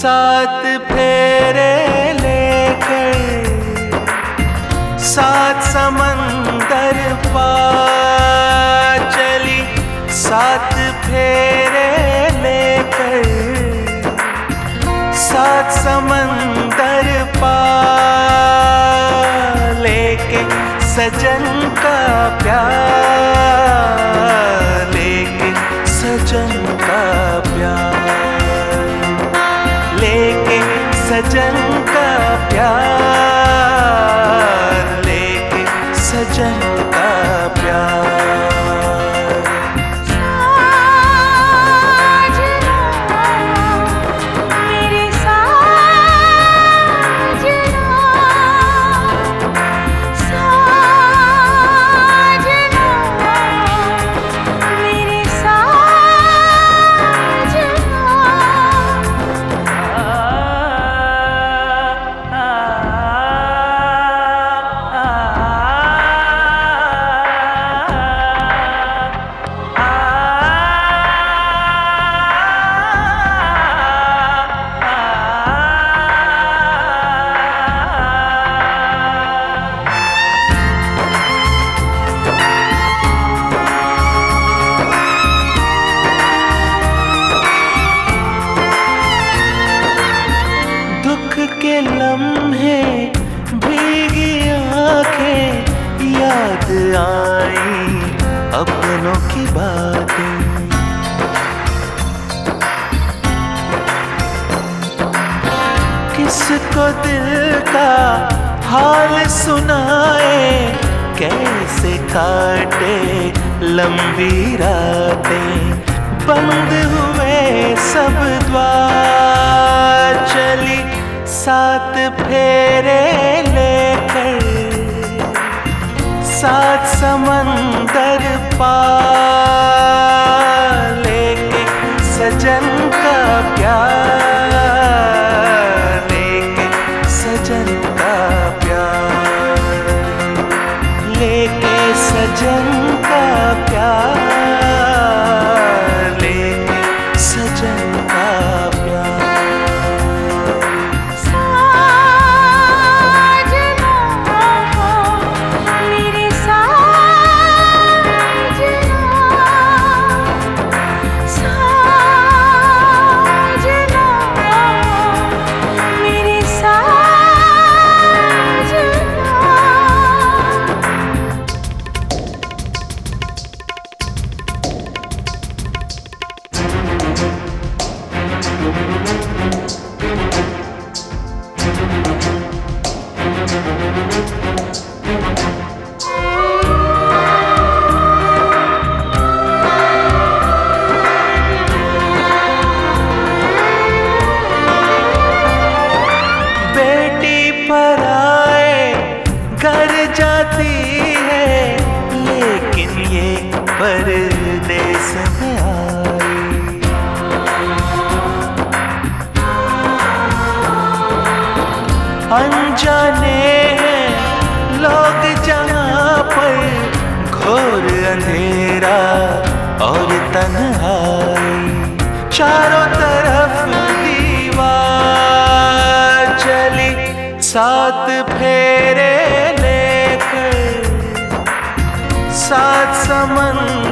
सात फेरे लेकर सात समंदर पार सजन लम्हे भीगी आँखें, याद आई अपनों की बातें। किसको दिल का हाल सुनाए, कैसे काटे लंबी रातें। बंद हुए सब द्वार, चली सात फेरे लेकर सात समंदर पा लेके सजन का प्यार पर आए, घर जाती है। लेकिन ये आई। अनजाने हैं लोग जहाँ पर, घोर अंधेरा और तन्हाई। चारों तरफ़ सात समंदर